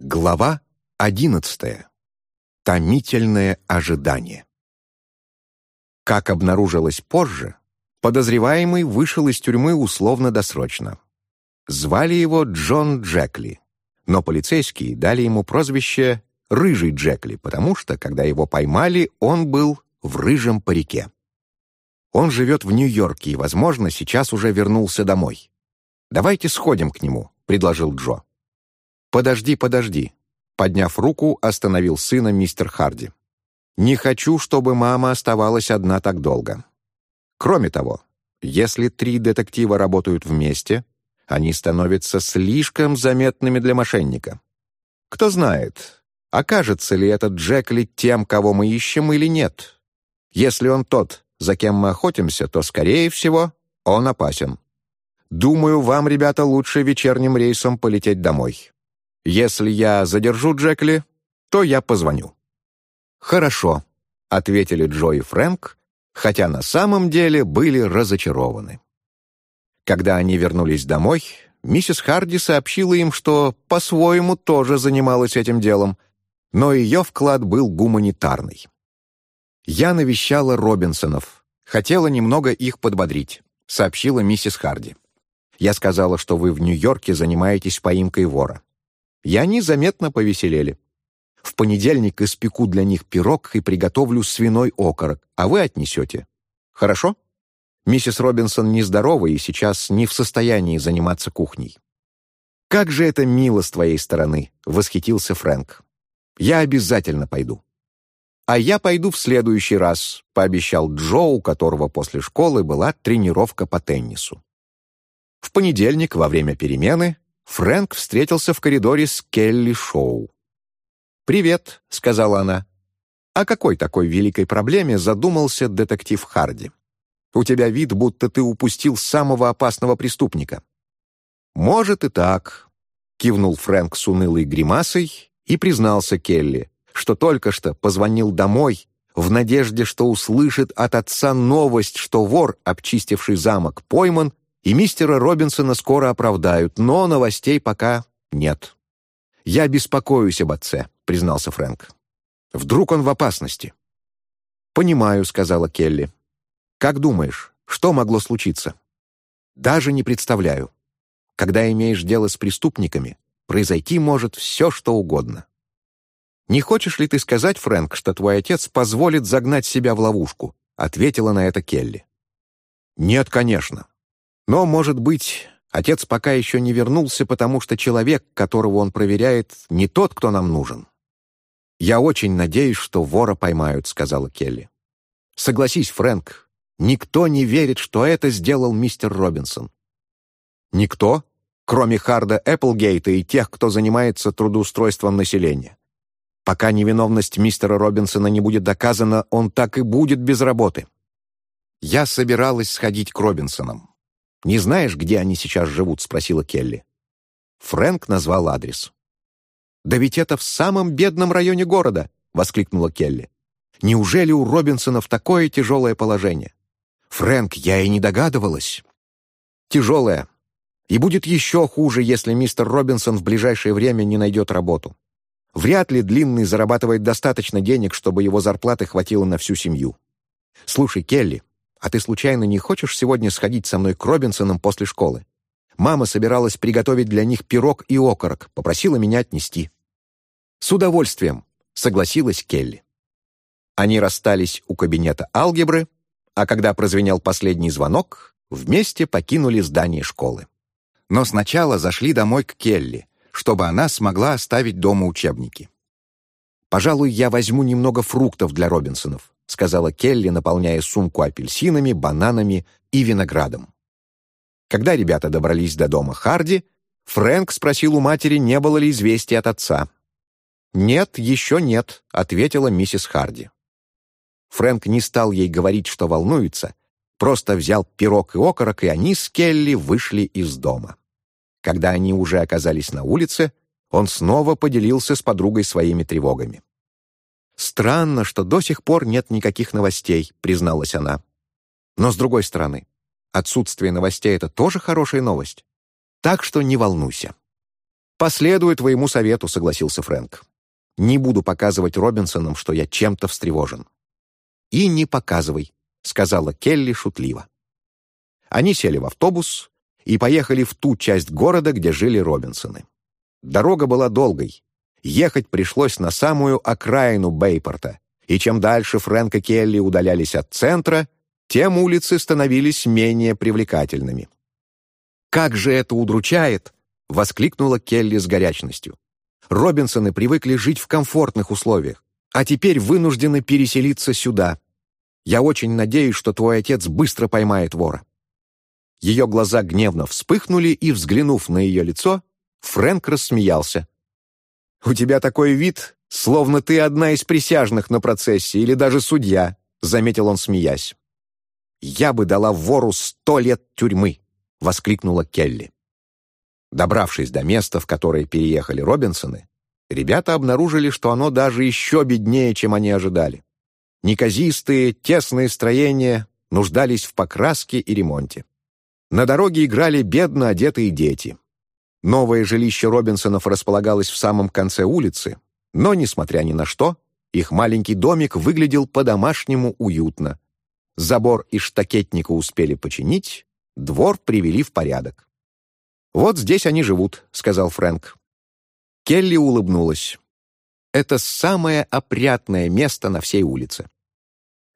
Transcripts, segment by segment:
Глава одиннадцатая. Томительное ожидание. Как обнаружилось позже, подозреваемый вышел из тюрьмы условно-досрочно. Звали его Джон Джекли, но полицейские дали ему прозвище «Рыжий Джекли», потому что, когда его поймали, он был в рыжем парике. Он живет в Нью-Йорке и, возможно, сейчас уже вернулся домой. «Давайте сходим к нему», — предложил Джо. «Подожди, подожди», — подняв руку, остановил сына мистер Харди. «Не хочу, чтобы мама оставалась одна так долго. Кроме того, если три детектива работают вместе, они становятся слишком заметными для мошенника. Кто знает, окажется ли этот Джекли тем, кого мы ищем, или нет. Если он тот, за кем мы охотимся, то, скорее всего, он опасен. Думаю, вам, ребята, лучше вечерним рейсом полететь домой. Если я задержу Джекли, то я позвоню». «Хорошо», — ответили Джо и Фрэнк, хотя на самом деле были разочарованы. Когда они вернулись домой, миссис Харди сообщила им, что по-своему тоже занималась этим делом, но ее вклад был гуманитарный. «Я навещала Робинсонов, хотела немного их подбодрить», — сообщила миссис Харди. «Я сказала, что вы в Нью-Йорке занимаетесь поимкой вора и они заметно повеселели. В понедельник испеку для них пирог и приготовлю свиной окорок, а вы отнесете. Хорошо? Миссис Робинсон нездорова и сейчас не в состоянии заниматься кухней. «Как же это мило с твоей стороны!» — восхитился Фрэнк. «Я обязательно пойду». «А я пойду в следующий раз», — пообещал Джо, у которого после школы была тренировка по теннису. В понедельник, во время перемены, Фрэнк встретился в коридоре с Келли Шоу. «Привет», — сказала она. «О какой такой великой проблеме задумался детектив Харди? У тебя вид, будто ты упустил самого опасного преступника». «Может и так», — кивнул Фрэнк с унылой гримасой и признался Келли, что только что позвонил домой в надежде, что услышит от отца новость, что вор, обчистивший замок, пойман и мистера Робинсона скоро оправдают, но новостей пока нет. «Я беспокоюсь об отце», — признался Фрэнк. «Вдруг он в опасности?» «Понимаю», — сказала Келли. «Как думаешь, что могло случиться?» «Даже не представляю. Когда имеешь дело с преступниками, произойти может все, что угодно». «Не хочешь ли ты сказать, Фрэнк, что твой отец позволит загнать себя в ловушку?» — ответила на это Келли. «Нет, конечно. Но, может быть, отец пока еще не вернулся, потому что человек, которого он проверяет, не тот, кто нам нужен. «Я очень надеюсь, что вора поймают», — сказала Келли. «Согласись, Фрэнк, никто не верит, что это сделал мистер Робинсон». «Никто, кроме Харда Эпплгейта и тех, кто занимается трудоустройством населения. Пока невиновность мистера Робинсона не будет доказана, он так и будет без работы». Я собиралась сходить к Робинсонам. «Не знаешь, где они сейчас живут?» — спросила Келли. Фрэнк назвал адрес. «Да ведь это в самом бедном районе города!» — воскликнула Келли. «Неужели у Робинсонов такое тяжелое положение?» «Фрэнк, я и не догадывалась». «Тяжелое. И будет еще хуже, если мистер Робинсон в ближайшее время не найдет работу. Вряд ли Длинный зарабатывает достаточно денег, чтобы его зарплаты хватило на всю семью. Слушай, Келли, а ты случайно не хочешь сегодня сходить со мной к Робинсонам после школы? Мама собиралась приготовить для них пирог и окорок, попросила меня отнести». «С удовольствием», — согласилась Келли. Они расстались у кабинета алгебры, а когда прозвенел последний звонок, вместе покинули здание школы. Но сначала зашли домой к Келли, чтобы она смогла оставить дома учебники. «Пожалуй, я возьму немного фруктов для Робинсонов сказала Келли, наполняя сумку апельсинами, бананами и виноградом. Когда ребята добрались до дома Харди, Фрэнк спросил у матери, не было ли известий от отца. «Нет, еще нет», — ответила миссис Харди. Фрэнк не стал ей говорить, что волнуется, просто взял пирог и окорок, и они с Келли вышли из дома. Когда они уже оказались на улице, он снова поделился с подругой своими тревогами. «Странно, что до сих пор нет никаких новостей», — призналась она. «Но с другой стороны, отсутствие новостей — это тоже хорошая новость. Так что не волнуйся». «Последую твоему совету», — согласился Фрэнк. «Не буду показывать Робинсонам, что я чем-то встревожен». «И не показывай», — сказала Келли шутливо. Они сели в автобус и поехали в ту часть города, где жили Робинсоны. Дорога была долгой. Ехать пришлось на самую окраину Бейпорта, и чем дальше Фрэнк и Келли удалялись от центра, тем улицы становились менее привлекательными. «Как же это удручает!» — воскликнула Келли с горячностью. «Робинсоны привыкли жить в комфортных условиях, а теперь вынуждены переселиться сюда. Я очень надеюсь, что твой отец быстро поймает вора». Ее глаза гневно вспыхнули, и, взглянув на ее лицо, Фрэнк рассмеялся. «У тебя такой вид, словно ты одна из присяжных на процессе или даже судья», — заметил он, смеясь. «Я бы дала вору сто лет тюрьмы», — воскликнула Келли. Добравшись до места, в которое переехали Робинсоны, ребята обнаружили, что оно даже еще беднее, чем они ожидали. Неказистые, тесные строения нуждались в покраске и ремонте. На дороге играли бедно одетые дети. Новое жилище Робинсонов располагалось в самом конце улицы, но, несмотря ни на что, их маленький домик выглядел по-домашнему уютно. Забор и штакетника успели починить, двор привели в порядок. «Вот здесь они живут», — сказал Фрэнк. Келли улыбнулась. «Это самое опрятное место на всей улице».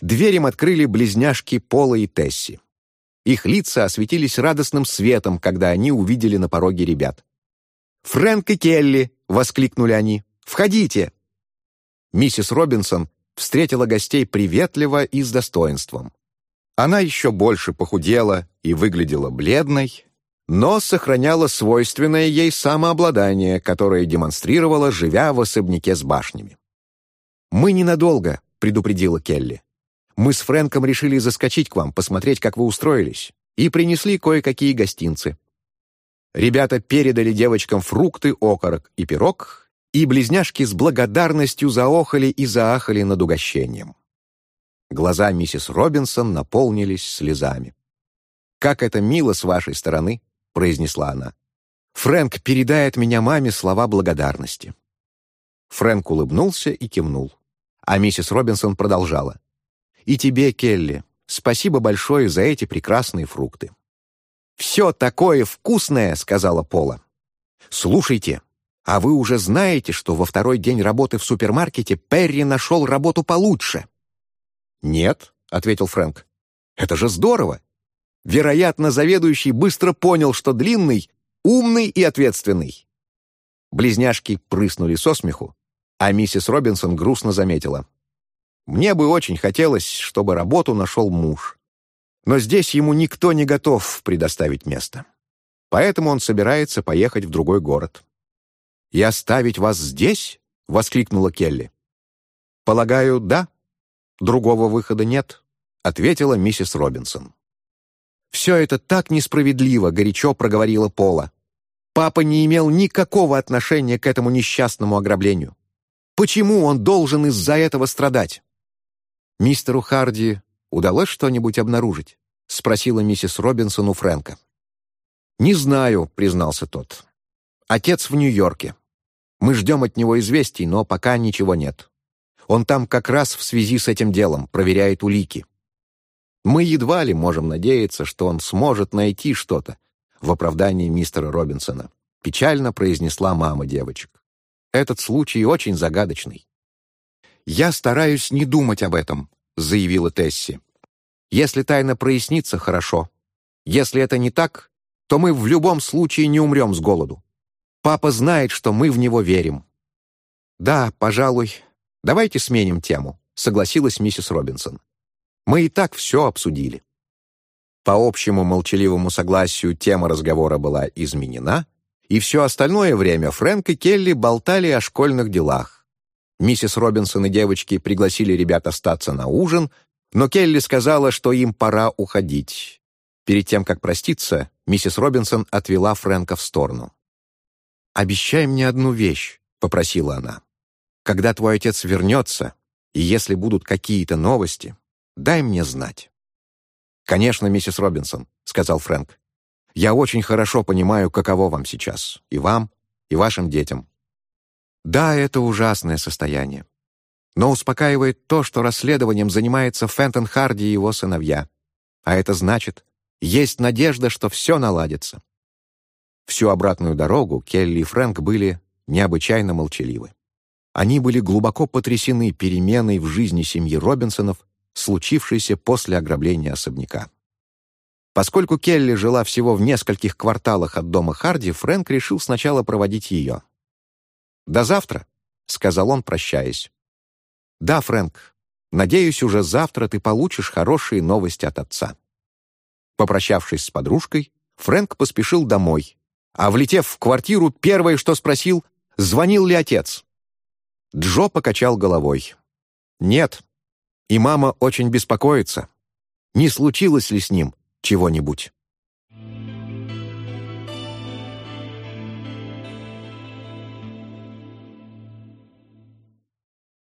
Дверь им открыли близняшки Пола и Тесси. Их лица осветились радостным светом, когда они увидели на пороге ребят. «Фрэнк и Келли!» — воскликнули они. «Входите!» Миссис Робинсон встретила гостей приветливо и с достоинством. Она еще больше похудела и выглядела бледной, но сохраняла свойственное ей самообладание, которое демонстрировала, живя в особняке с башнями. «Мы ненадолго», — предупредила Келли. Мы с Фрэнком решили заскочить к вам, посмотреть, как вы устроились, и принесли кое-какие гостинцы. Ребята передали девочкам фрукты, окорок и пирог, и близняшки с благодарностью заохали и заахали над угощением. Глаза миссис Робинсон наполнились слезами. «Как это мило с вашей стороны», — произнесла она. «Фрэнк передает меня маме слова благодарности». Фрэнк улыбнулся и кивнул. А миссис Робинсон продолжала. И тебе, Келли, спасибо большое за эти прекрасные фрукты». «Все такое вкусное», — сказала Пола. «Слушайте, а вы уже знаете, что во второй день работы в супермаркете Перри нашел работу получше?» «Нет», — ответил Фрэнк. «Это же здорово! Вероятно, заведующий быстро понял, что длинный, умный и ответственный». Близняшки прыснули со смеху, а миссис Робинсон грустно заметила. Мне бы очень хотелось, чтобы работу нашел муж. Но здесь ему никто не готов предоставить место. Поэтому он собирается поехать в другой город. «И оставить вас здесь?» — воскликнула Келли. «Полагаю, да. Другого выхода нет», — ответила миссис Робинсон. «Все это так несправедливо», — горячо проговорила Пола. «Папа не имел никакого отношения к этому несчастному ограблению. Почему он должен из-за этого страдать?» «Мистеру Харди удалось что-нибудь обнаружить?» — спросила миссис Робинсон у Фрэнка. «Не знаю», — признался тот. «Отец в Нью-Йорке. Мы ждем от него известий, но пока ничего нет. Он там как раз в связи с этим делом, проверяет улики. Мы едва ли можем надеяться, что он сможет найти что-то в оправдании мистера Робинсона», — печально произнесла мама девочек. «Этот случай очень загадочный. «Я стараюсь не думать об этом», — заявила Тесси. «Если тайна прояснится, хорошо. Если это не так, то мы в любом случае не умрем с голоду. Папа знает, что мы в него верим». «Да, пожалуй. Давайте сменим тему», — согласилась миссис Робинсон. «Мы и так все обсудили». По общему молчаливому согласию тема разговора была изменена, и все остальное время Фрэнк и Келли болтали о школьных делах, Миссис Робинсон и девочки пригласили ребят остаться на ужин, но Келли сказала, что им пора уходить. Перед тем, как проститься, миссис Робинсон отвела Фрэнка в сторону. «Обещай мне одну вещь», — попросила она. «Когда твой отец вернется, и если будут какие-то новости, дай мне знать». «Конечно, миссис Робинсон», — сказал Фрэнк. «Я очень хорошо понимаю, каково вам сейчас. И вам. и вашим детям. Да, это ужасное состояние. Но успокаивает то, что расследованием занимается Фентон Харди и его сыновья. А это значит, есть надежда, что все наладится. Всю обратную дорогу Келли и Фрэнк были необычайно молчаливы. Они были глубоко потрясены переменой в жизни семьи Робинсонов, случившейся после ограбления особняка. Поскольку Келли жила всего в нескольких кварталах от дома Харди, Фрэнк решил сначала проводить ее. «До завтра», — сказал он, прощаясь. «Да, Фрэнк, надеюсь, уже завтра ты получишь хорошие новости от отца». Попрощавшись с подружкой, Фрэнк поспешил домой, а, влетев в квартиру, первое, что спросил, звонил ли отец. Джо покачал головой. «Нет. И мама очень беспокоится. Не случилось ли с ним чего-нибудь?»